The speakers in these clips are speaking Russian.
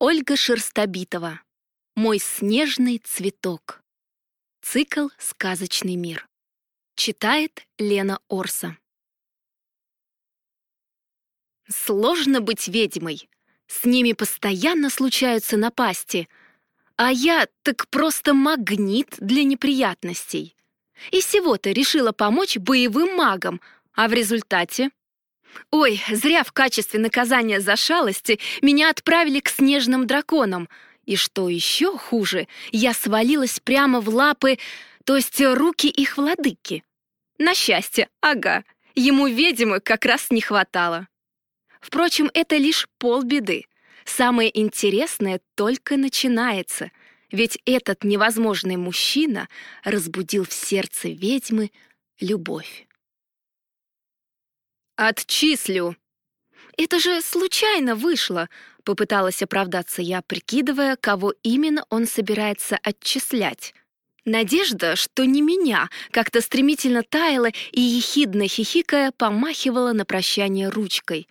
Ольга Шерстобитова. Мой снежный цветок. Цикл «Сказочный мир». Читает Лена Орса. Сложно быть ведьмой. С ними постоянно случаются напасти. А я так просто магнит для неприятностей. И всего-то решила помочь боевым магам, а в результате Ой, зря в качестве наказания за шалости меня отправили к снежным драконам. И что еще хуже, я свалилась прямо в лапы, то есть руки их владыки. На счастье, ага, ему ведьмы как раз не хватало. Впрочем, это лишь полбеды. Самое интересное только начинается, ведь этот невозможный мужчина разбудил в сердце ведьмы любовь. «Отчислю!» «Это же случайно вышло!» — попыталась оправдаться я, прикидывая, кого именно он собирается отчислять. Надежда, что не меня, как-то стремительно таяла и, ехидно хихикая, помахивала на прощание ручкой.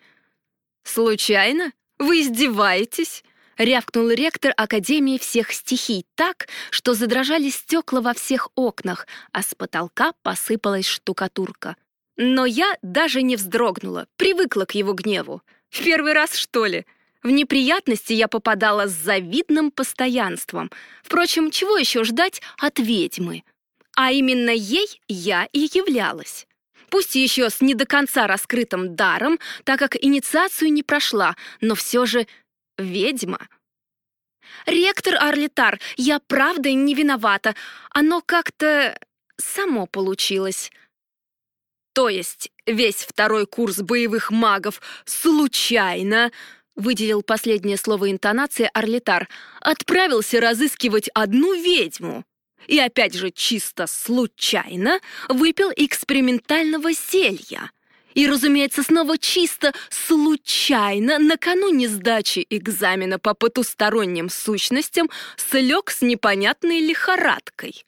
«Случайно? Вы издеваетесь?» — рявкнул ректор Академии всех стихий так, что задрожали стекла во всех окнах, а с потолка посыпалась штукатурка. Но я даже не вздрогнула, привыкла к его гневу. В первый раз, что ли? В неприятности я попадала с завидным постоянством. Впрочем, чего еще ждать от ведьмы? А именно ей я и являлась. Пусть еще с не до конца раскрытым даром, так как инициацию не прошла, но все же ведьма. «Ректор Арлитар, я правда не виновата. Оно как-то само получилось», то есть весь второй курс боевых магов случайно, выделил последнее слово интонации Орлитар, отправился разыскивать одну ведьму. И опять же чисто случайно выпил экспериментального зелья. И, разумеется, снова чисто случайно накануне сдачи экзамена по потусторонним сущностям слег с непонятной лихорадкой.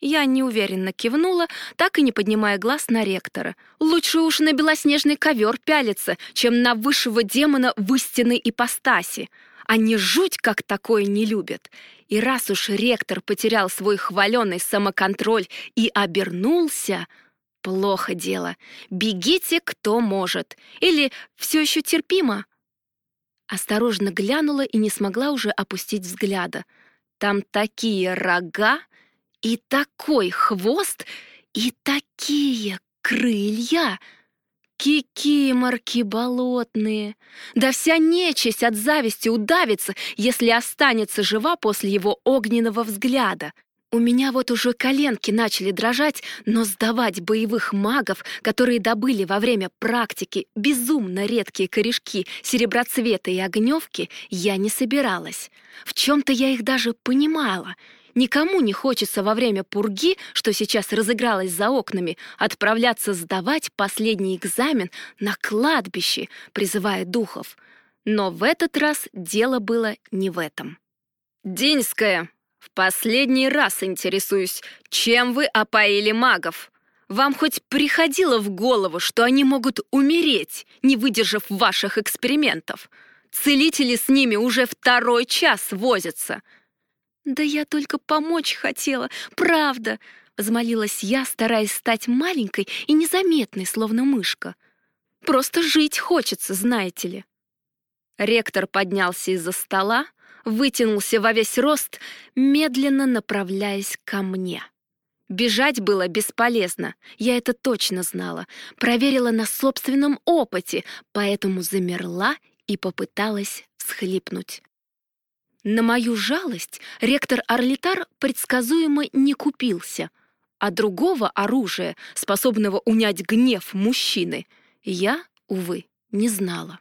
Я неуверенно кивнула, так и не поднимая глаз на ректора. Лучше уж на белоснежный ковер пялиться, чем на высшего демона в истинной ипостаси. Они жуть как такое не любят. И раз уж ректор потерял свой хваленый самоконтроль и обернулся, плохо дело. Бегите, кто может. Или все еще терпимо. Осторожно глянула и не смогла уже опустить взгляда. Там такие рога, и такой хвост, и такие крылья! Кикиморки болотные! Да вся нечисть от зависти удавится, если останется жива после его огненного взгляда. У меня вот уже коленки начали дрожать, но сдавать боевых магов, которые добыли во время практики безумно редкие корешки сереброцвета и огневки, я не собиралась. В чем-то я их даже понимала — Никому не хочется во время пурги, что сейчас разыгралось за окнами, отправляться сдавать последний экзамен на кладбище, призывая духов. Но в этот раз дело было не в этом. «Деньская, в последний раз интересуюсь, чем вы опоили магов? Вам хоть приходило в голову, что они могут умереть, не выдержав ваших экспериментов? Целители с ними уже второй час возятся». «Да я только помочь хотела, правда!» — взмолилась я, стараясь стать маленькой и незаметной, словно мышка. «Просто жить хочется, знаете ли». Ректор поднялся из-за стола, вытянулся во весь рост, медленно направляясь ко мне. Бежать было бесполезно, я это точно знала, проверила на собственном опыте, поэтому замерла и попыталась всхлипнуть. На мою жалость ректор Орлитар предсказуемо не купился, а другого оружия, способного унять гнев мужчины, я, увы, не знала.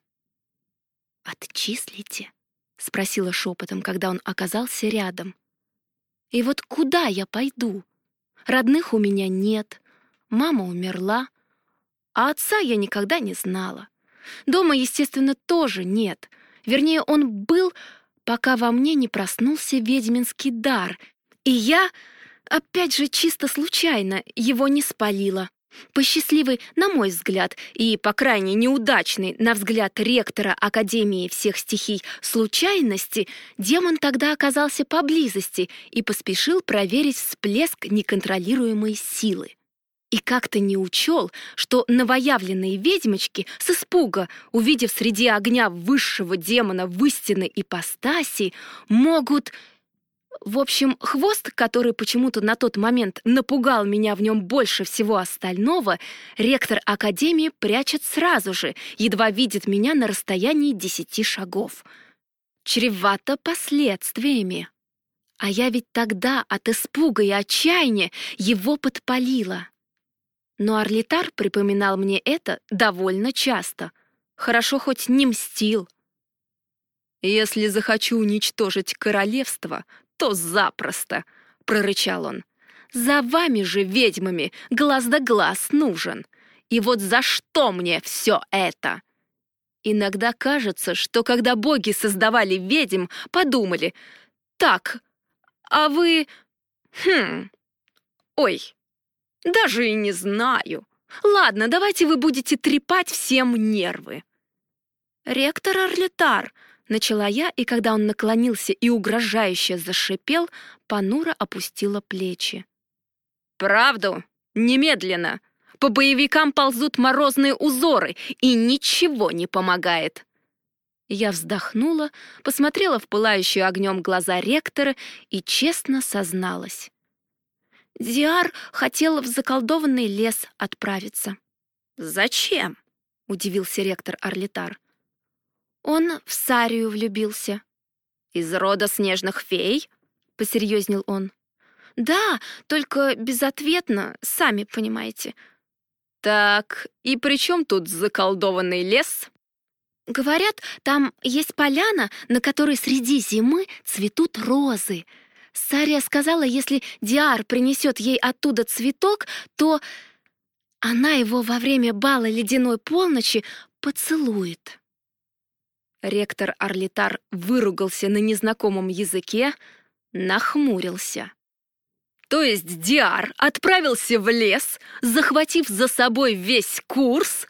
«Отчислите?» — спросила шепотом, когда он оказался рядом. «И вот куда я пойду? Родных у меня нет, мама умерла, а отца я никогда не знала. Дома, естественно, тоже нет. Вернее, он был пока во мне не проснулся ведьминский дар, и я, опять же чисто случайно, его не спалила. По счастливой, на мой взгляд, и по крайне неудачной, на взгляд ректора Академии всех стихий, случайности, демон тогда оказался поблизости и поспешил проверить всплеск неконтролируемой силы. И как-то не учел, что новоявленные ведьмочки с испуга, увидев среди огня высшего демона в истинной ипостаси, могут в общем, хвост, который почему-то на тот момент напугал меня в нем больше всего остального, ректор Академии прячет сразу же, едва видит меня на расстоянии десяти шагов. Чревато последствиями. А я ведь тогда от испуга и отчаяния его подпалила. Но Орлитар припоминал мне это довольно часто. Хорошо хоть не мстил. «Если захочу уничтожить королевство, то запросто!» — прорычал он. «За вами же, ведьмами, глаз да глаз нужен. И вот за что мне все это?» Иногда кажется, что когда боги создавали ведьм, подумали, «Так, а вы... Хм... Ой, даже и не знаю. Ладно, давайте вы будете трепать всем нервы». «Ректор Орлетар», Начала я, и когда он наклонился и угрожающе зашипел, понуро опустила плечи. «Правду? Немедленно! По боевикам ползут морозные узоры, и ничего не помогает!» Я вздохнула, посмотрела в пылающие огнем глаза ректора и честно созналась. Диар хотела в заколдованный лес отправиться. «Зачем?» — удивился ректор Орлитар. Он в Сарию влюбился. «Из рода снежных фей?» — посерьезнел он. «Да, только безответно, сами понимаете». «Так, и при чем тут заколдованный лес?» «Говорят, там есть поляна, на которой среди зимы цветут розы. Сария сказала, если Диар принесет ей оттуда цветок, то она его во время бала ледяной полночи поцелует». Ректор Орлитар выругался на незнакомом языке, нахмурился. То есть Диар отправился в лес, захватив за собой весь курс?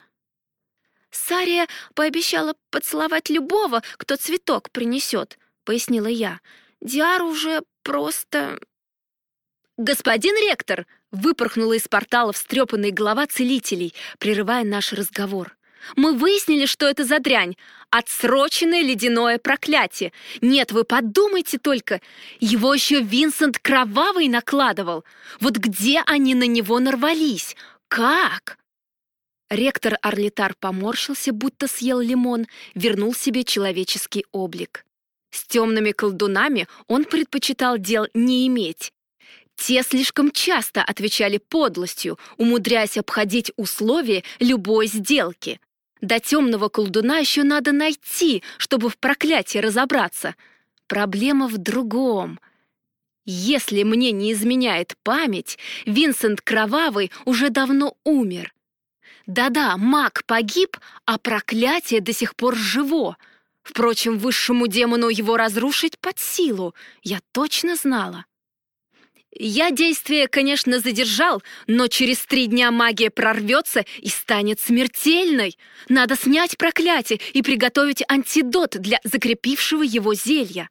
Сария пообещала поцеловать любого, кто цветок принесет, пояснила я. Диар уже просто... «Господин ректор!» — выпорхнула из портала встрепанная голова целителей, прерывая наш разговор. Мы выяснили, что это за дрянь. Отсроченное ледяное проклятие. Нет, вы подумайте только. Его еще Винсент Кровавый накладывал. Вот где они на него нарвались? Как? Ректор Орлитар поморщился, будто съел лимон, вернул себе человеческий облик. С темными колдунами он предпочитал дел не иметь. Те слишком часто отвечали подлостью, умудряясь обходить условия любой сделки. До темного колдуна еще надо найти, чтобы в проклятии разобраться. Проблема в другом. Если мне не изменяет память, Винсент Кровавый уже давно умер. Да-да, маг погиб, а проклятие до сих пор живо. Впрочем, высшему демону его разрушить под силу, я точно знала. Я действие, конечно, задержал, но через три дня магия прорвется и станет смертельной. Надо снять проклятие и приготовить антидот для закрепившего его зелья.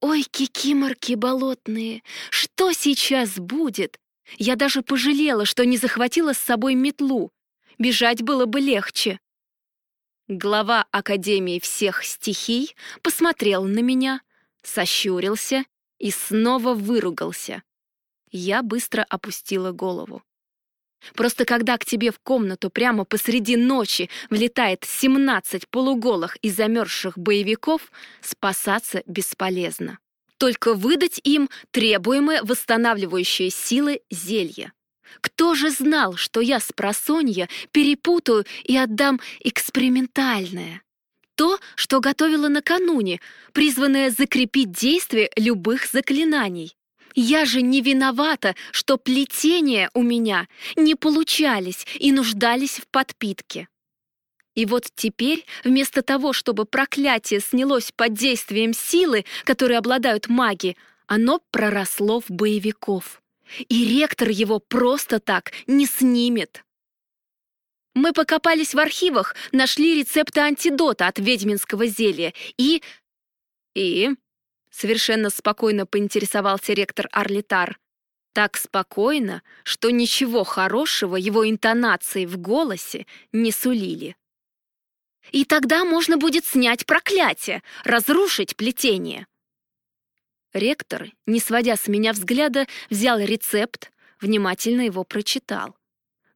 Ой, кикиморки болотные, что сейчас будет? Я даже пожалела, что не захватила с собой метлу. Бежать было бы легче. Глава Академии всех стихий посмотрел на меня, сощурился и снова выругался. Я быстро опустила голову. Просто когда к тебе в комнату прямо посреди ночи влетает 17 полуголых и замерзших боевиков, спасаться бесполезно. Только выдать им требуемое восстанавливающее силы зелье. Кто же знал, что я с просонья перепутаю и отдам экспериментальное? то, что готовила накануне, призванное закрепить действие любых заклинаний. Я же не виновата, что плетения у меня не получались и нуждались в подпитке. И вот теперь, вместо того, чтобы проклятие снялось под действием силы, которой обладают маги, оно проросло в боевиков. И ректор его просто так не снимет. Мы покопались в архивах, нашли рецепты антидота от ведьминского зелья и... И... Совершенно спокойно поинтересовался ректор Арлитар. Так спокойно, что ничего хорошего его интонации в голосе не сулили. И тогда можно будет снять проклятие, разрушить плетение. Ректор, не сводя с меня взгляда, взял рецепт, внимательно его прочитал.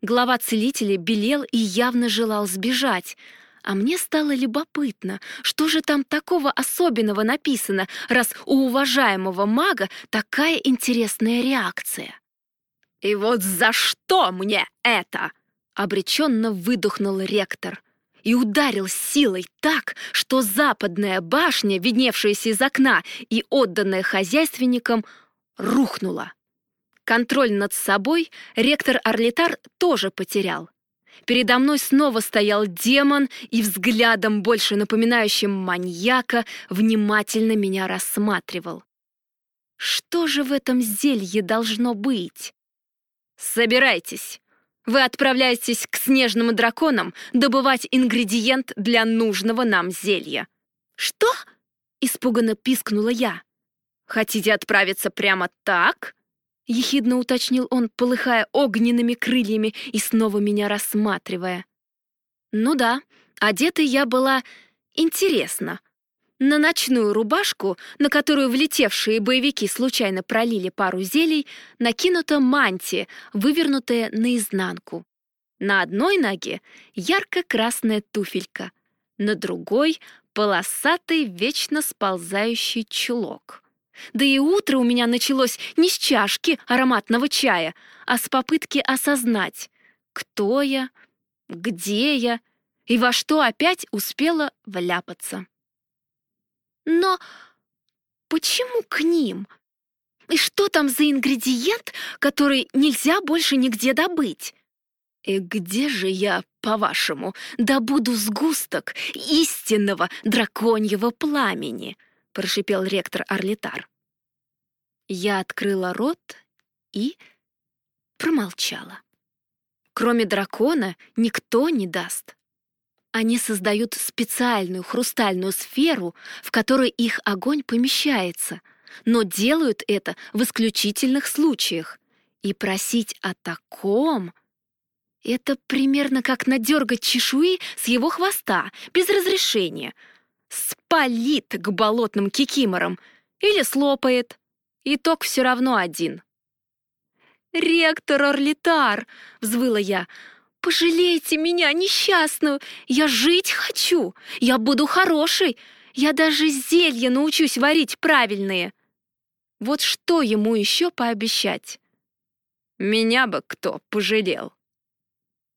Глава целителей белел и явно желал сбежать, а мне стало любопытно, что же там такого особенного написано, раз у уважаемого мага такая интересная реакция. «И вот за что мне это?» — обреченно выдохнул ректор и ударил силой так, что западная башня, видневшаяся из окна и отданная хозяйственникам, рухнула. Контроль над собой ректор Орлитар тоже потерял. Передо мной снова стоял демон и взглядом, больше напоминающим маньяка, внимательно меня рассматривал. Что же в этом зелье должно быть? Собирайтесь. Вы отправляетесь к снежным драконам добывать ингредиент для нужного нам зелья. Что? Испуганно пискнула я. Хотите отправиться прямо так? — ехидно уточнил он, полыхая огненными крыльями и снова меня рассматривая. «Ну да, одета я была интересно. На ночную рубашку, на которую влетевшие боевики случайно пролили пару зелий, накинута мантия, вывернутая наизнанку. На одной ноге ярко-красная туфелька, на другой — полосатый, вечно сползающий чулок. Да и утро у меня началось не с чашки ароматного чая, а с попытки осознать, кто я, где я и во что опять успела вляпаться. Но почему к ним? И что там за ингредиент, который нельзя больше нигде добыть? И где же я, по-вашему, добуду сгусток истинного драконьего пламени? прошипел ректор Орлитар. Я открыла рот и промолчала. Кроме дракона никто не даст. Они создают специальную хрустальную сферу, в которой их огонь помещается, но делают это в исключительных случаях. И просить о таком — это примерно как надергать чешуи с его хвоста, без разрешения — спалит к болотным кикиморам или слопает. Итог все равно один. «Ректор Орлитар!» — взвыла я. «Пожалейте меня, несчастную! Я жить хочу! Я буду хорошей! Я даже зелья научусь варить правильные!» Вот что ему еще пообещать? Меня бы кто пожалел.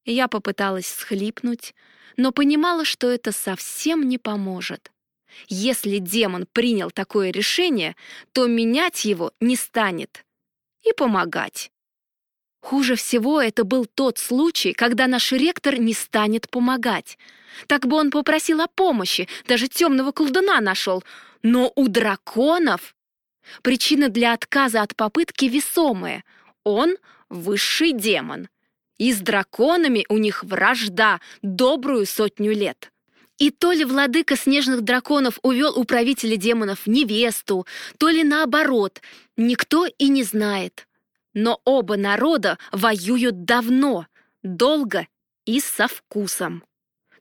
Я попыталась схлипнуть, но понимала, что это совсем не поможет. Если демон принял такое решение, то менять его не станет. И помогать. Хуже всего это был тот случай, когда наш ректор не станет помогать. Так бы он попросил о помощи, даже темного колдуна нашел. Но у драконов причина для отказа от попытки весомая. Он — высший демон — и с драконами у них вражда добрую сотню лет. И то ли владыка снежных драконов увел у правителя демонов невесту, то ли наоборот, никто и не знает. Но оба народа воюют давно, долго и со вкусом.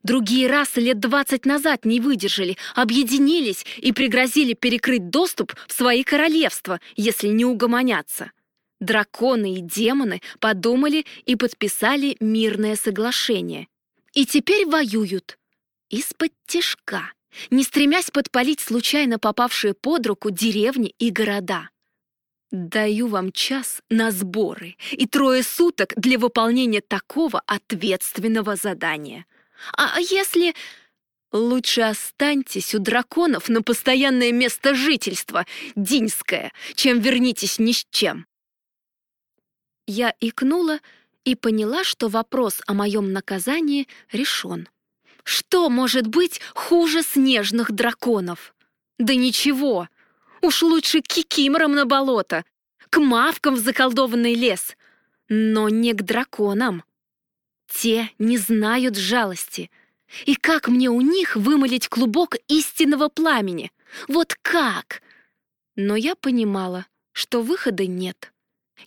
Другие расы лет двадцать назад не выдержали, объединились и пригрозили перекрыть доступ в свои королевства, если не угомонятся. Драконы и демоны подумали и подписали мирное соглашение. И теперь воюют. Из-под тяжка, не стремясь подпалить случайно попавшие под руку деревни и города. Даю вам час на сборы и трое суток для выполнения такого ответственного задания. А если... Лучше останьтесь у драконов на постоянное место жительства, Динское, чем вернитесь ни с чем. Я икнула и поняла, что вопрос о моем наказании решен. Что может быть хуже снежных драконов? Да ничего. Уж лучше кикимором на болото. к мавкам в заколдованный лес, но не к драконам. Те не знают жалости. И как мне у них вымолить клубок истинного пламени? Вот как? Но я понимала, что выхода нет.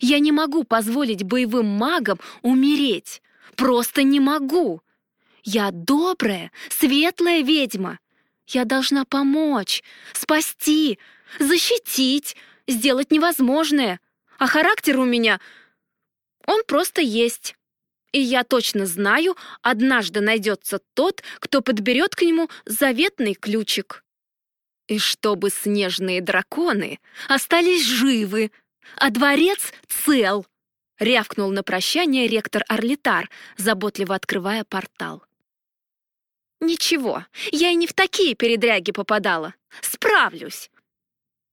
Я не могу позволить боевым магам умереть. Просто не могу. Я добрая, светлая ведьма. Я должна помочь, спасти, защитить, сделать невозможное. А характер у меня... Он просто есть. И я точно знаю, однажды найдется тот, кто подберет к нему заветный ключик. И чтобы снежные драконы остались живы, а дворец цел, рявкнул на прощание ректор Орлитар, заботливо открывая портал. Ничего, я и не в такие передряги попадала. Справлюсь.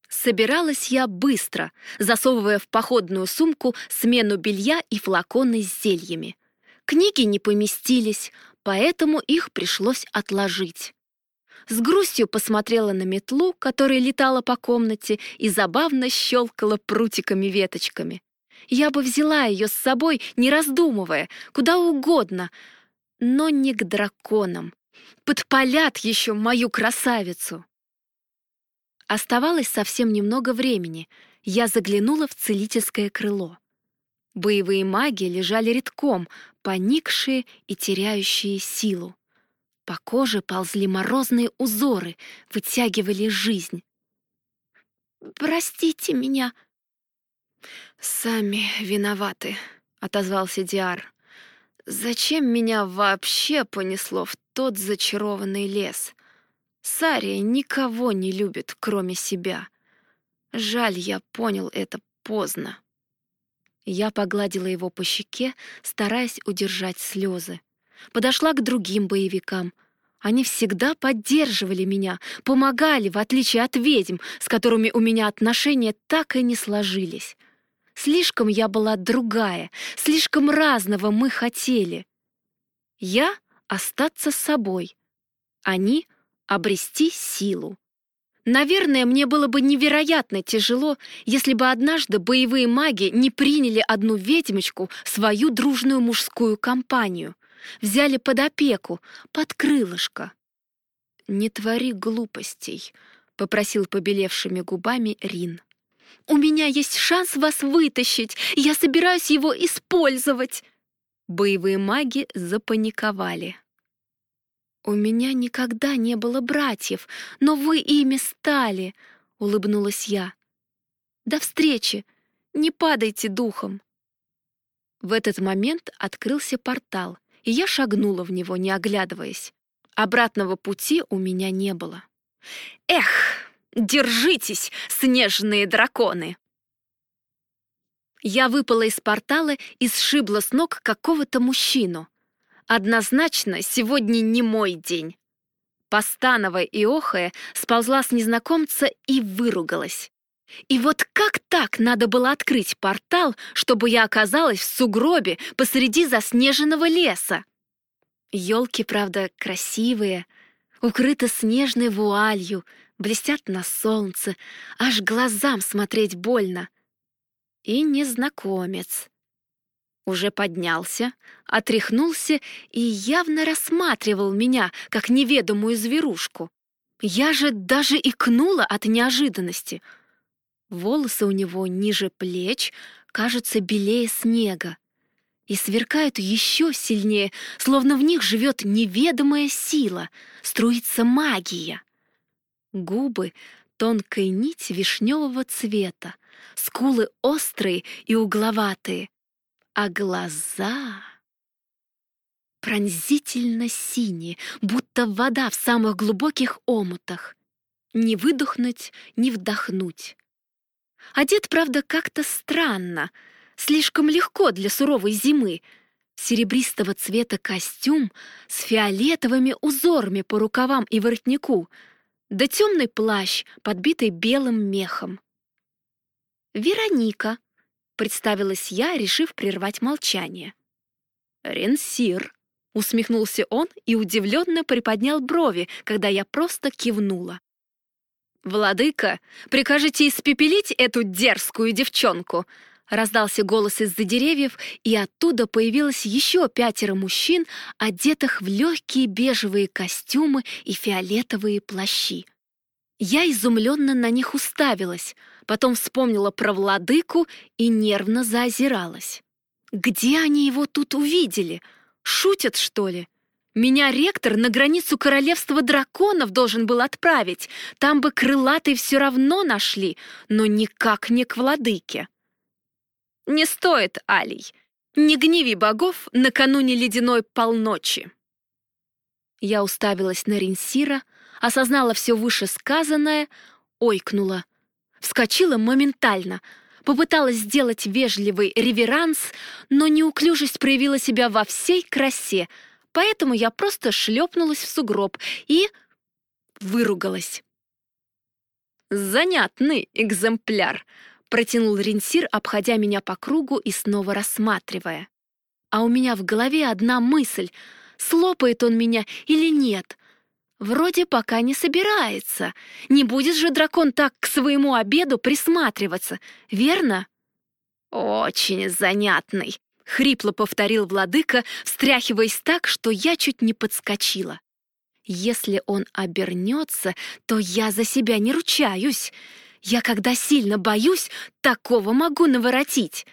Собиралась я быстро, засовывая в походную сумку смену белья и флаконы с зельями. Книги не поместились, поэтому их пришлось отложить. С грустью посмотрела на метлу, которая летала по комнате и забавно щелкала прутиками-веточками. Я бы взяла ее с собой, не раздумывая, куда угодно, но не к драконам. Подпалят еще мою красавицу. Оставалось совсем немного времени. Я заглянула в целительское крыло. Боевые маги лежали редком, поникшие и теряющие силу. По коже ползли морозные узоры, вытягивали жизнь. «Простите меня!» «Сами виноваты», — отозвался Диар. «Зачем меня вообще понесло в тот зачарованный лес? Сария никого не любит, кроме себя. Жаль, я понял это поздно». Я погладила его по щеке, стараясь удержать слезы. Подошла к другим боевикам. Они всегда поддерживали меня, помогали, в отличие от ведьм, с которыми у меня отношения так и не сложились. Слишком я была другая, слишком разного мы хотели. Я — остаться с собой. Они — обрести силу. Наверное, мне было бы невероятно тяжело, если бы однажды боевые маги не приняли одну ведьмочку в свою дружную мужскую компанию, взяли под опеку, под крылышко. «Не твори глупостей», — попросил побелевшими губами Рин. «У меня есть шанс вас вытащить, я собираюсь его использовать!» Боевые маги запаниковали. «У меня никогда не было братьев, но вы ими стали», — улыбнулась я. «До встречи! Не падайте духом!» В этот момент открылся портал, и я шагнула в него, не оглядываясь. Обратного пути у меня не было. «Эх, держитесь, снежные драконы!» Я выпала из портала и сшибла с ног какого-то мужчину — Однозначно, сегодня не мой день. Постановая и охая, сползла с незнакомца и выругалась. И вот как так надо было открыть портал, чтобы я оказалась в сугробе посреди заснеженного леса? Елки, правда, красивые, укрыты снежной вуалью, блестят на солнце, аж глазам смотреть больно. И незнакомец уже поднялся, отряхнулся и явно рассматривал меня, как неведомую зверушку. Я же даже икнула от неожиданности. Волосы у него ниже плеч, кажутся белее снега и сверкают еще сильнее, словно в них живет неведомая сила, струится магия. Губы — тонкая нить вишневого цвета, скулы острые и угловатые, а глаза пронзительно синие, будто вода в самых глубоких омутах. Не выдохнуть, не вдохнуть. Одет, правда, как-то странно, слишком легко для суровой зимы. Серебристого цвета костюм с фиолетовыми узорами по рукавам и воротнику, да темный плащ, подбитый белым мехом. «Вероника», представилась я, решив прервать молчание. «Ренсир», — усмехнулся он и удивленно приподнял брови, когда я просто кивнула. «Владыка, прикажите испепелить эту дерзкую девчонку!» Раздался голос из-за деревьев, и оттуда появилось еще пятеро мужчин, одетых в легкие бежевые костюмы и фиолетовые плащи. Я изумленно на них уставилась, потом вспомнила про владыку и нервно заозиралась. Где они его тут увидели? Шутят, что ли? Меня ректор на границу королевства драконов должен был отправить. Там бы крылатый все равно нашли, но никак не к владыке. Не стоит, Алий. Не гневи богов накануне ледяной полночи. Я уставилась на Ринсира, осознала все вышесказанное, ойкнула. Вскочила моментально, попыталась сделать вежливый реверанс, но неуклюжесть проявила себя во всей красе, поэтому я просто шлепнулась в сугроб и выругалась. «Занятный экземпляр», Протянул Ренсир, обходя меня по кругу и снова рассматривая. А у меня в голове одна мысль. Слопает он меня или нет? Вроде пока не собирается. Не будет же дракон так к своему обеду присматриваться, верно? Очень занятный, хрипло повторил владыка, встряхиваясь так, что я чуть не подскочила. Если он обернется, то я за себя не ручаюсь. Я, когда сильно боюсь, такого могу наворотить.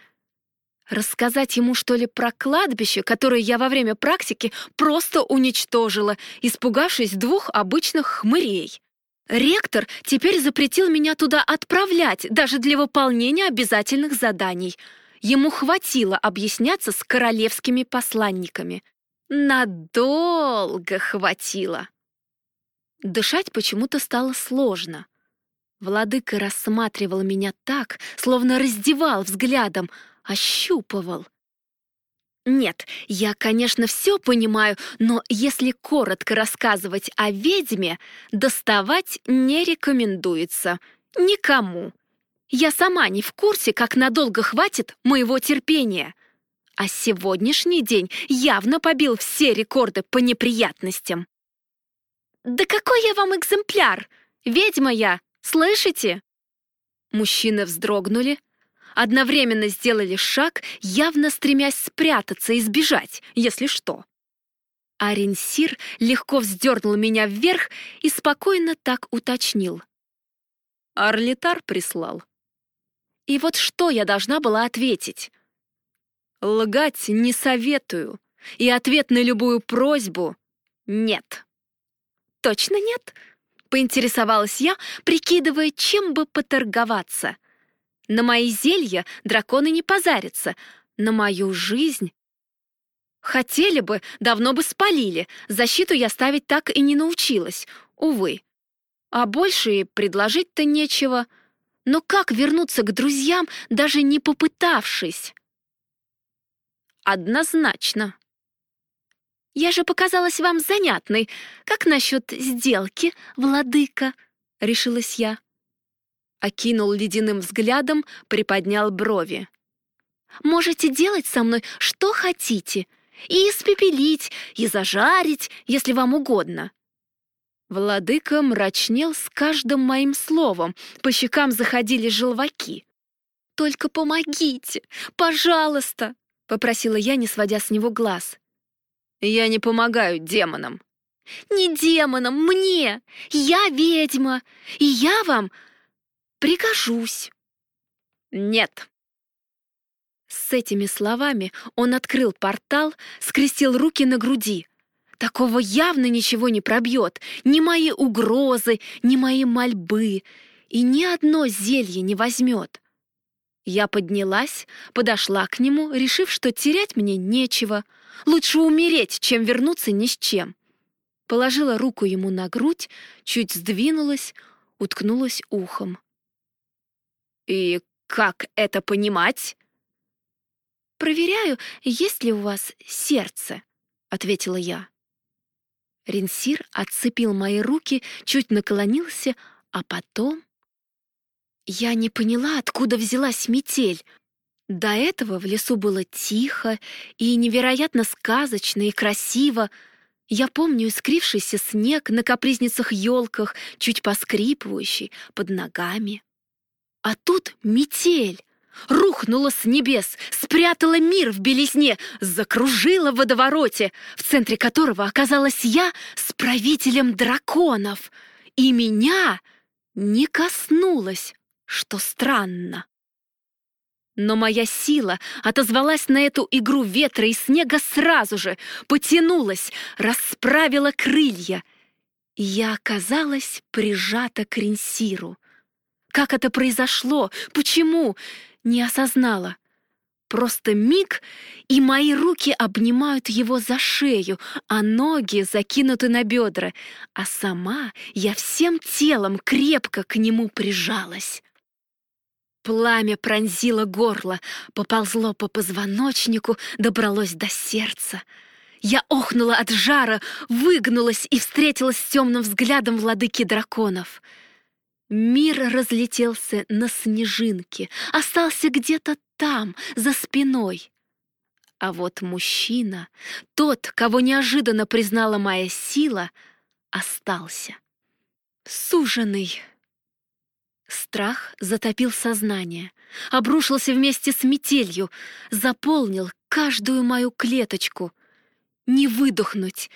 Рассказать ему, что ли, про кладбище, которое я во время практики просто уничтожила, испугавшись двух обычных хмырей. Ректор теперь запретил меня туда отправлять, даже для выполнения обязательных заданий. Ему хватило объясняться с королевскими посланниками. Надолго хватило. Дышать почему-то стало сложно. Владыка рассматривал меня так, словно раздевал взглядом, ощупывал. Нет, я, конечно, все понимаю, но если коротко рассказывать о ведьме, доставать не рекомендуется. Никому. Я сама не в курсе, как надолго хватит моего терпения. А сегодняшний день явно побил все рекорды по неприятностям. «Да какой я вам экземпляр! Ведьма я, Слышите?» Мужчины вздрогнули, одновременно сделали шаг, явно стремясь спрятаться и сбежать, если что. Аренсир легко вздернул меня вверх и спокойно так уточнил. Арлитар прислал. И вот что я должна была ответить? Лгать не советую, и ответ на любую просьбу — нет. Точно нет? Поинтересовалась я, прикидывая, чем бы поторговаться. На мои зелья драконы не позарятся, на мою жизнь... Хотели бы, давно бы спалили, защиту я ставить так и не научилась, увы. А больше и предложить-то нечего. Но как вернуться к друзьям, даже не попытавшись? Однозначно. Я же показалась вам занятной. Как насчет сделки, владыка?» — решилась я. Окинул ледяным взглядом, приподнял брови. «Можете делать со мной что хотите. И испепелить, и зажарить, если вам угодно». Владыка мрачнел с каждым моим словом, по щекам заходили желваки. «Только помогите, пожалуйста!» — попросила я, не сводя с него глаз. Я не помогаю демонам. Не демонам, мне! Я ведьма, и я вам прикажусь. Нет. С этими словами он открыл портал, скрестил руки на груди. Такого явно ничего не пробьет, ни мои угрозы, ни мои мольбы, и ни одно зелье не возьмет. Я поднялась, подошла к нему, решив, что терять мне нечего. Лучше умереть, чем вернуться ни с чем. Положила руку ему на грудь, чуть сдвинулась, уткнулась ухом. «И как это понимать?» «Проверяю, есть ли у вас сердце», — ответила я. Ренсир отцепил мои руки, чуть наклонился, а потом я не поняла, откуда взялась метель. До этого в лесу было тихо и невероятно сказочно и красиво, Я помню искрившийся снег на капризницах-елках, чуть поскрипывающий под ногами. А тут метель. Рухнула с небес, спрятала мир в белизне, закружила в водовороте, в центре которого оказалась я с правителем драконов. И меня не коснулась, что странно. Но моя сила отозвалась на эту игру ветра и снега сразу же, потянулась, расправила крылья. Я оказалась прижата к Ренсиру. Как это произошло? Почему? Не осознала. Просто миг, и мои руки обнимают его за шею, а ноги закинуты на бедра, а сама я всем телом крепко к нему прижалась. Пламя пронзило горло, поползло по позвоночнику, добралось до сердца. Я охнула от жара, выгнулась и встретилась с темным взглядом владыки драконов. Мир разлетелся на снежинки, остался где-то там, за спиной. А вот мужчина, тот, кого неожиданно признала моя сила, остался. Суженый. Страх затопил сознание, обрушился вместе с метелью, заполнил каждую мою клеточку. Не выдохнуть,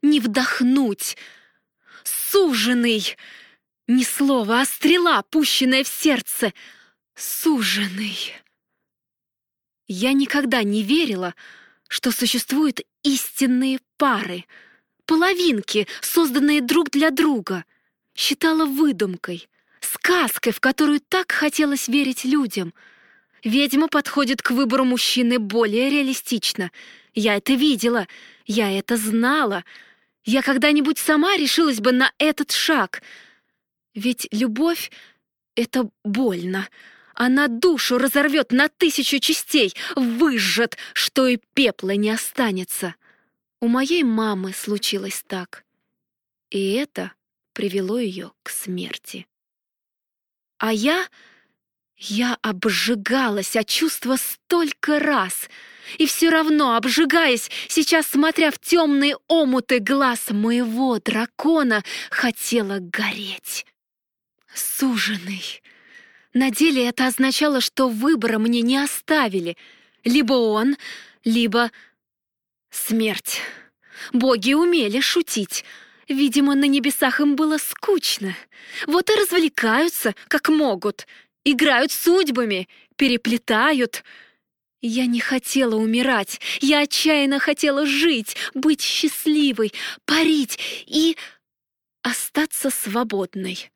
не вдохнуть. Суженый! Ни слова, а стрела, пущенная в сердце. Суженый! Я никогда не верила, что существуют истинные пары, половинки, созданные друг для друга. Считала выдумкой — сказкой, в которую так хотелось верить людям. Ведьма подходит к выбору мужчины более реалистично. Я это видела, я это знала. Я когда-нибудь сама решилась бы на этот шаг. Ведь любовь — это больно. Она душу разорвет на тысячу частей, выжжет, что и пепла не останется. У моей мамы случилось так. И это привело ее к смерти. А я... Я обжигалась от чувства столько раз. И все равно, обжигаясь, сейчас, смотря в темные омуты глаз моего дракона, хотела гореть. Суженый. На деле это означало, что выбора мне не оставили. Либо он, либо смерть. Боги умели шутить. Видимо, на небесах им было скучно. Вот и развлекаются, как могут. Играют судьбами, переплетают. Я не хотела умирать. Я отчаянно хотела жить, быть счастливой, парить и остаться свободной.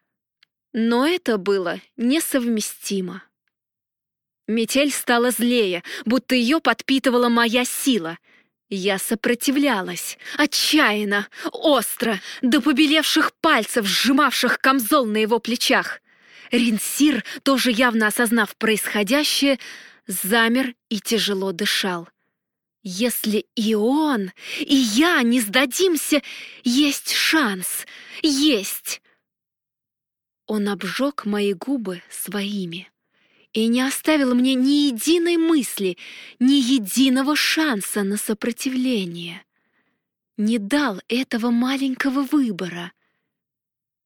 Но это было несовместимо. Метель стала злее, будто ее подпитывала моя сила — я сопротивлялась, отчаянно, остро, до побелевших пальцев, сжимавших камзол на его плечах. Ринсир, тоже явно осознав происходящее, замер и тяжело дышал. Если и он, и я не сдадимся, есть шанс, есть. Он обжег мои губы своими и не оставил мне ни единой мысли, ни единого шанса на сопротивление. Не дал этого маленького выбора.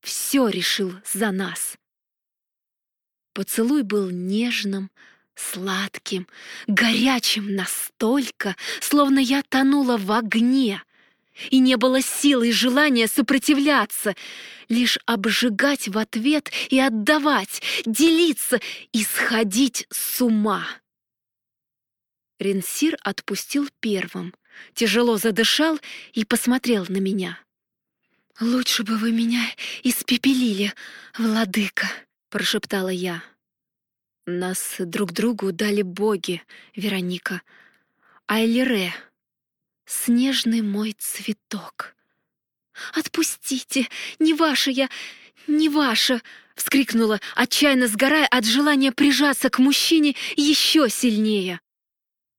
Все решил за нас. Поцелуй был нежным, сладким, горячим настолько, словно я тонула в огне — и не было силы и желания сопротивляться, лишь обжигать в ответ и отдавать, делиться и сходить с ума. Ренсир отпустил первым, тяжело задышал и посмотрел на меня. «Лучше бы вы меня испепелили, владыка», — прошептала я. «Нас друг другу дали боги, Вероника. Айлире», снежный мой цветок. «Отпустите! Не ваша я! Не ваша!» — вскрикнула, отчаянно сгорая от желания прижаться к мужчине еще сильнее.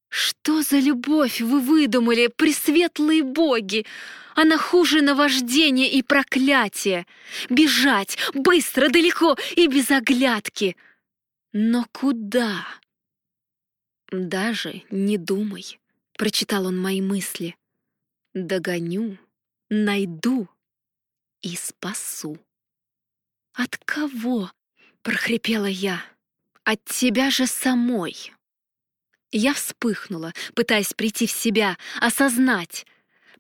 «Что за любовь вы выдумали, пресветлые боги? Она хуже наваждения и проклятия. Бежать быстро, далеко и без оглядки. Но куда? Даже не думай». — прочитал он мои мысли. «Догоню, найду и спасу. От кого? прохрипела я. От тебя же самой. Я вспыхнула, пытаясь прийти в себя, осознать.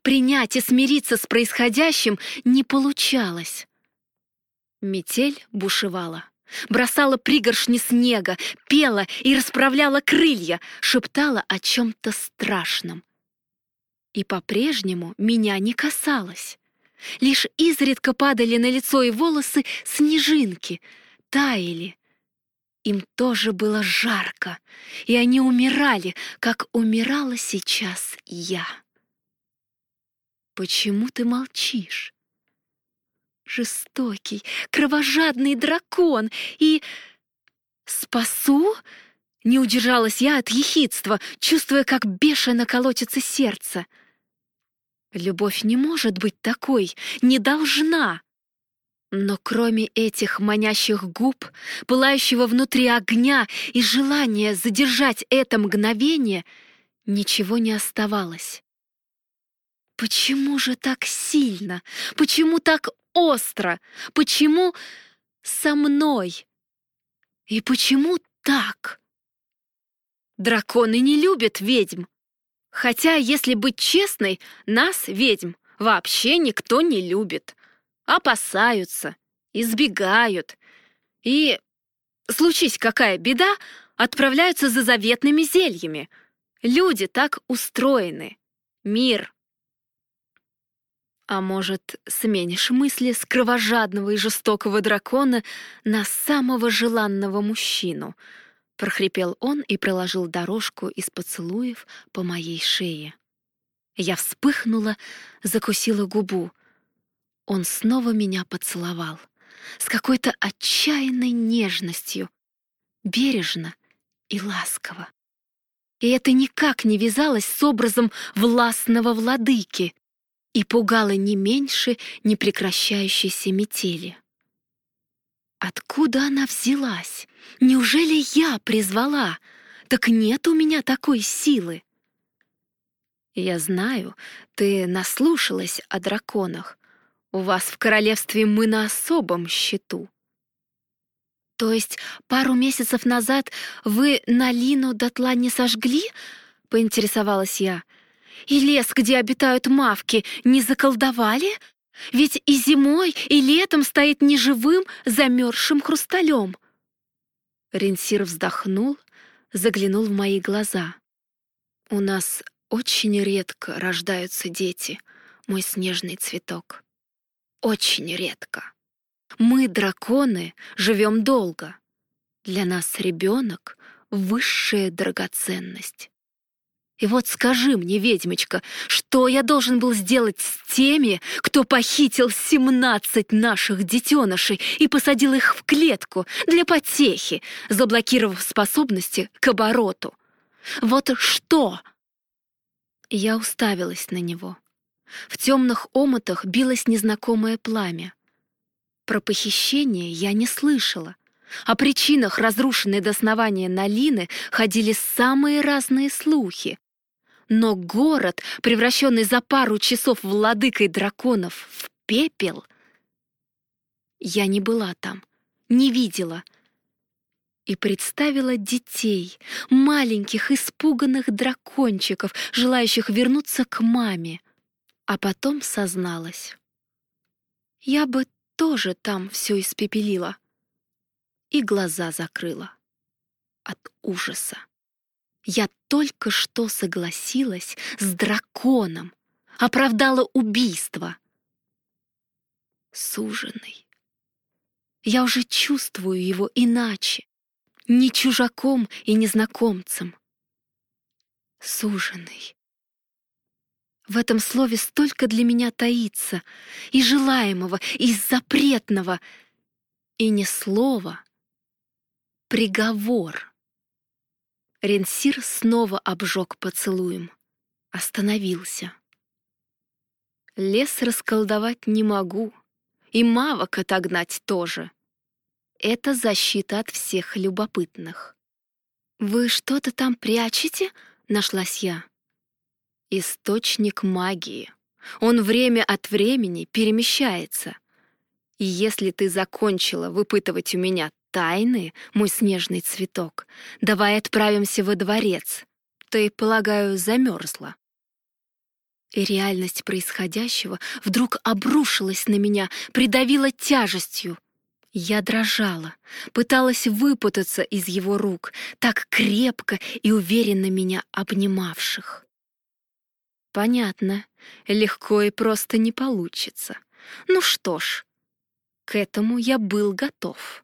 Принять и смириться с происходящим не получалось. Метель бушевала. Бросала пригоршни снега, пела и расправляла крылья, шептала о чем-то страшном. И по-прежнему меня не касалось. Лишь изредка падали на лицо и волосы снежинки, таяли. Им тоже было жарко, и они умирали, как умирала сейчас я. «Почему ты молчишь?» Жестокий, кровожадный дракон и... «Спасу?» Не удержалась я от ехидства, чувствуя, как бешено колотится сердце. Любовь не может быть такой, не должна. Но кроме этих манящих губ, пылающего внутри огня и желания задержать это мгновение, ничего не оставалось. Почему же так сильно? Почему так остро? Почему со мной? И почему так? Драконы не любят ведьм. Хотя, если быть честной, нас, ведьм, вообще никто не любит. Опасаются, избегают. И, случись какая беда, отправляются за заветными зельями. Люди так устроены. Мир а может, сменишь мысли с кровожадного и жестокого дракона на самого желанного мужчину? прохрипел он и проложил дорожку из поцелуев по моей шее. Я вспыхнула, закусила губу. Он снова меня поцеловал. С какой-то отчаянной нежностью. Бережно и ласково. И это никак не вязалось с образом властного владыки и пугало не меньше непрекращающейся метели. Откуда она взялась? Неужели я призвала? Так нет у меня такой силы. Я знаю, ты наслушалась о драконах. У вас в королевстве мы на особом счету. То есть пару месяцев назад вы на Лину дотла не сожгли? Поинтересовалась я. И лес, где обитают мавки, не заколдовали? Ведь и зимой, и летом стоит неживым, замерзшим хрусталем. Ренсир вздохнул, заглянул в мои глаза. «У нас очень редко рождаются дети, мой снежный цветок. Очень редко. Мы, драконы, живем долго. Для нас ребенок — высшая драгоценность. И вот скажи мне, ведьмочка, что я должен был сделать с теми, кто похитил семнадцать наших детенышей и посадил их в клетку для потехи, заблокировав способности к обороту? Вот что? Я уставилась на него. В темных омутах билось незнакомое пламя. Про похищение я не слышала. О причинах разрушенной до основания Налины ходили самые разные слухи. Но город, превращенный за пару часов владыкой драконов в пепел... Я не была там, не видела. И представила детей, маленьких испуганных дракончиков, желающих вернуться к маме. А потом созналась. Я бы тоже там все испепелила. И глаза закрыла от ужаса. Я только что согласилась с драконом, оправдала убийство. Суженый. Я уже чувствую его иначе, не чужаком и незнакомцем. Суженый. В этом слове столько для меня таится, и желаемого, и запретного, и не слово, приговор. Ренсир снова обжег поцелуем. Остановился. Лес расколдовать не могу, и мавок отогнать тоже. Это защита от всех любопытных. «Вы что-то там прячете?» — нашлась я. «Источник магии. Он время от времени перемещается. И если ты закончила выпытывать у меня тайны, мой снежный цветок, давай отправимся во дворец. Ты, полагаю, замерзла. И реальность происходящего вдруг обрушилась на меня, придавила тяжестью. Я дрожала, пыталась выпутаться из его рук, так крепко и уверенно меня обнимавших. Понятно, легко и просто не получится. Ну что ж, к этому я был готов.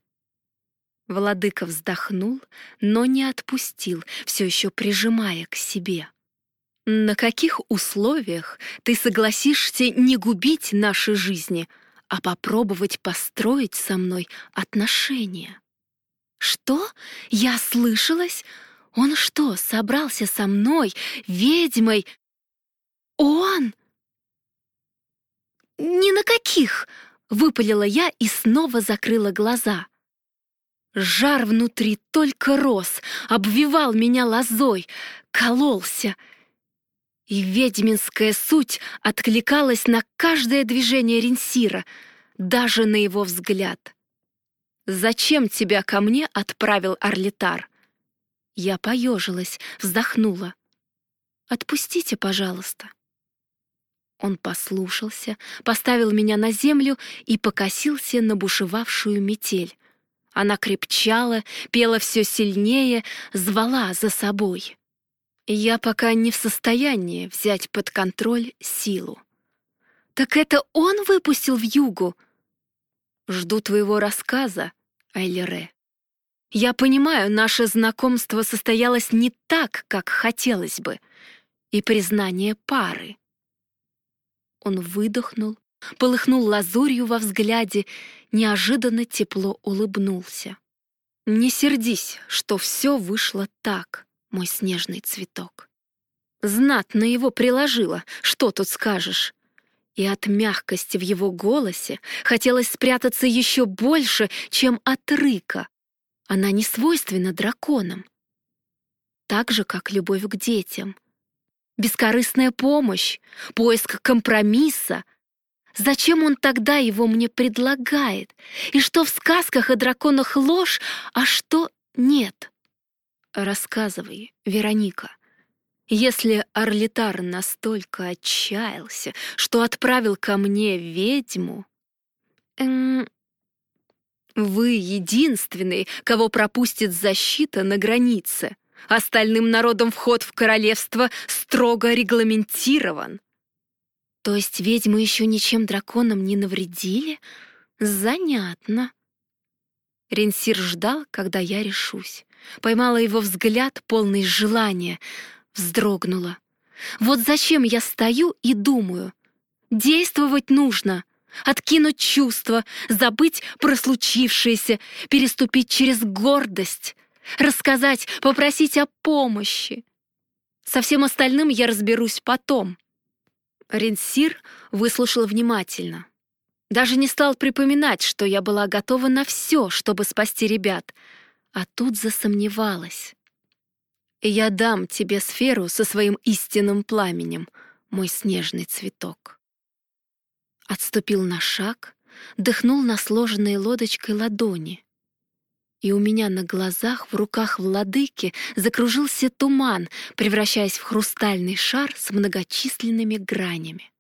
Владыка вздохнул, но не отпустил, все еще прижимая к себе. «На каких условиях ты согласишься не губить наши жизни, а попробовать построить со мной отношения?» «Что? Я слышалась? Он что, собрался со мной, ведьмой? Он?» «Ни на каких!» — выпалила я и снова закрыла глаза. Жар внутри только рос, обвивал меня лозой, кололся. И ведьминская суть откликалась на каждое движение Ренсира, даже на его взгляд. «Зачем тебя ко мне отправил Орлитар?» Я поежилась, вздохнула. «Отпустите, пожалуйста». Он послушался, поставил меня на землю и покосился на бушевавшую метель. Она крепчала, пела все сильнее, звала за собой. Я пока не в состоянии взять под контроль силу. Так это он выпустил в югу? Жду твоего рассказа, Айлере. Я понимаю, наше знакомство состоялось не так, как хотелось бы, и признание пары. Он выдохнул, полыхнул лазурью во взгляде, неожиданно тепло улыбнулся. «Не сердись, что все вышло так, мой снежный цветок. Знатно его приложила, что тут скажешь?» И от мягкости в его голосе хотелось спрятаться еще больше, чем от рыка. Она не свойственна драконам. Так же, как любовь к детям. Бескорыстная помощь, поиск компромисса — Зачем он тогда его мне предлагает? И что в сказках о драконах ложь, а что нет? Рассказывай, Вероника. Если Орлитар настолько отчаялся, что отправил ко мне ведьму... Эм, вы единственный, кого пропустит защита на границе. Остальным народам вход в королевство строго регламентирован. То есть ведьмы еще ничем драконам не навредили? Занятно. Ренсир ждал, когда я решусь. Поймала его взгляд, полный желания. Вздрогнула. Вот зачем я стою и думаю. Действовать нужно. Откинуть чувства, забыть про случившееся, переступить через гордость, рассказать, попросить о помощи. Со всем остальным я разберусь потом. Ренсир выслушал внимательно. Даже не стал припоминать, что я была готова на все, чтобы спасти ребят, а тут засомневалась. «Я дам тебе сферу со своим истинным пламенем, мой снежный цветок». Отступил на шаг, дыхнул на сложенной лодочкой ладони и у меня на глазах в руках владыки закружился туман, превращаясь в хрустальный шар с многочисленными гранями.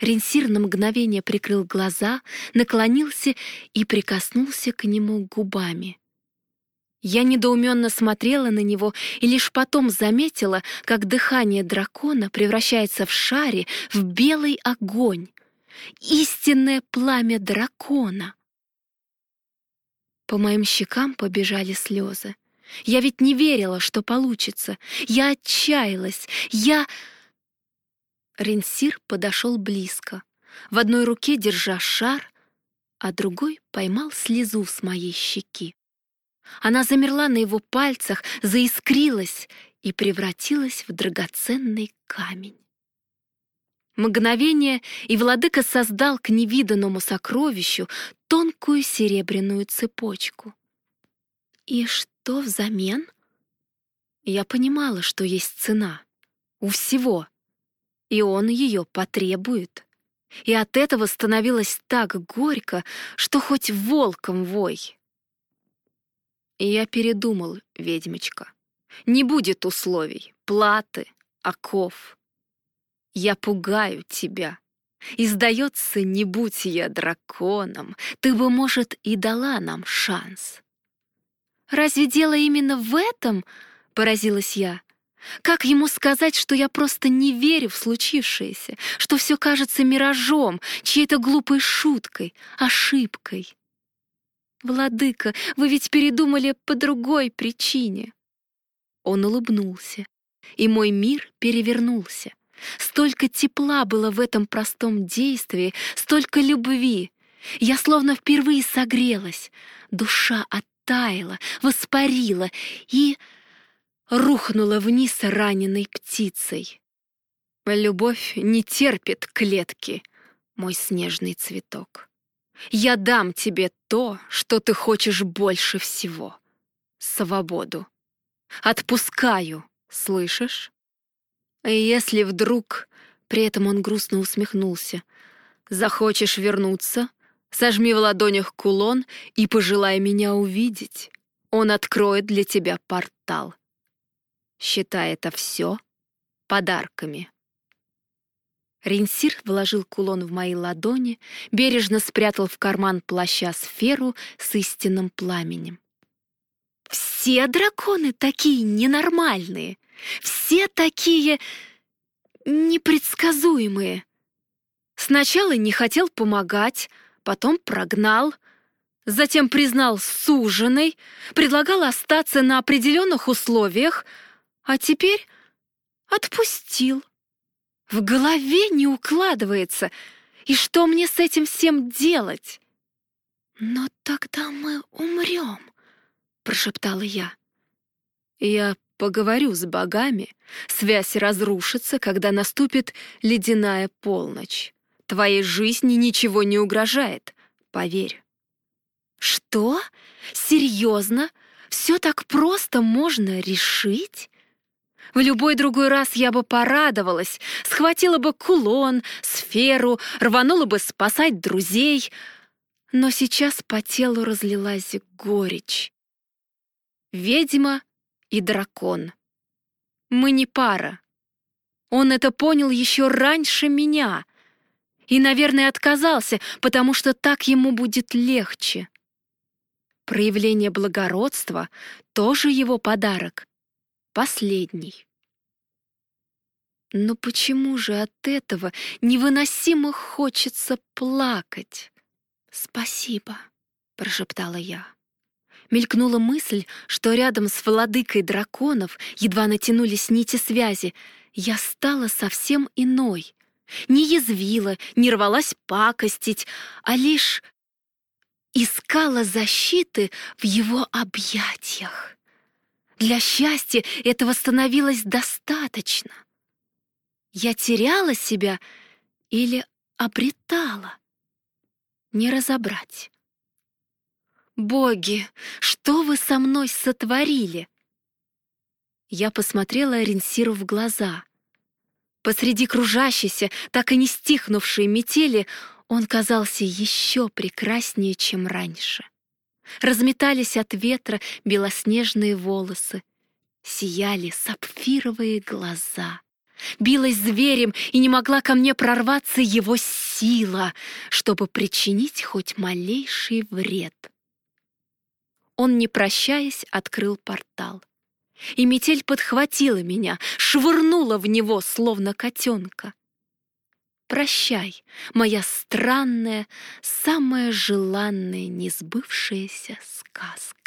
Ренсир на мгновение прикрыл глаза, наклонился и прикоснулся к нему губами. Я недоуменно смотрела на него и лишь потом заметила, как дыхание дракона превращается в шаре, в белый огонь. Истинное пламя дракона — по моим щекам побежали слезы. Я ведь не верила, что получится. Я отчаялась. Я... Ренсир подошел близко, в одной руке держа шар, а другой поймал слезу с моей щеки. Она замерла на его пальцах, заискрилась и превратилась в драгоценный камень. Мгновение, и владыка создал к невиданному сокровищу тонкую серебряную цепочку. И что взамен? Я понимала, что есть цена. У всего. и он ее потребует. И от этого становилось так горько, что хоть волком вой. И я передумал, ведьмочка. Не будет условий, платы, оков. Я пугаю тебя. И, сдается, не будь я драконом, ты бы, может, и дала нам шанс. «Разве дело именно в этом?» — поразилась я. «Как ему сказать, что я просто не верю в случившееся, что все кажется миражом, чьей-то глупой шуткой, ошибкой?» «Владыка, вы ведь передумали по другой причине». Он улыбнулся, и мой мир перевернулся. Столько тепла было в этом простом действии, столько любви. Я словно впервые согрелась. Душа оттаяла, воспарила и рухнула вниз раненой птицей. Любовь не терпит клетки, мой снежный цветок. Я дам тебе то, что ты хочешь больше всего — свободу. Отпускаю, слышишь? Если вдруг, при этом он грустно усмехнулся, захочешь вернуться, сожми в ладонях кулон и пожелай меня увидеть. Он откроет для тебя портал. Считай это все подарками. Ренсир вложил кулон в мои ладони, бережно спрятал в карман плаща сферу с истинным пламенем. «Все драконы такие ненормальные!» Все такие непредсказуемые. Сначала не хотел помогать, потом прогнал, затем признал суженой, предлагал остаться на определенных условиях, а теперь отпустил. В голове не укладывается, и что мне с этим всем делать? «Но тогда мы умрем», — прошептала я. Я Поговорю с богами, связь разрушится, когда наступит ледяная полночь. Твоей жизни ничего не угрожает, поверь. Что? Серьезно? Все так просто можно решить? В любой другой раз я бы порадовалась, схватила бы кулон, сферу, рванула бы спасать друзей. Но сейчас по телу разлилась горечь. Ведьма и дракон. Мы не пара. Он это понял еще раньше меня и, наверное, отказался, потому что так ему будет легче. Проявление благородства — тоже его подарок. Последний. Но почему же от этого невыносимо хочется плакать? «Спасибо», — прошептала я. Мелькнула мысль, что рядом с владыкой драконов едва натянулись нити связи. Я стала совсем иной. Не язвила, не рвалась пакостить, а лишь искала защиты в его объятиях. Для счастья этого становилось достаточно. Я теряла себя или обретала? Не разобрать. «Боги, что вы со мной сотворили?» Я посмотрела Ренсиру в глаза. Посреди кружащейся, так и не стихнувшей метели, он казался еще прекраснее, чем раньше. Разметались от ветра белоснежные волосы, сияли сапфировые глаза. Билась зверем и не могла ко мне прорваться его сила, чтобы причинить хоть малейший вред. Он, не прощаясь, открыл портал. И метель подхватила меня, швырнула в него, словно котенка. Прощай, моя странная, самая желанная, несбывшаяся сказка.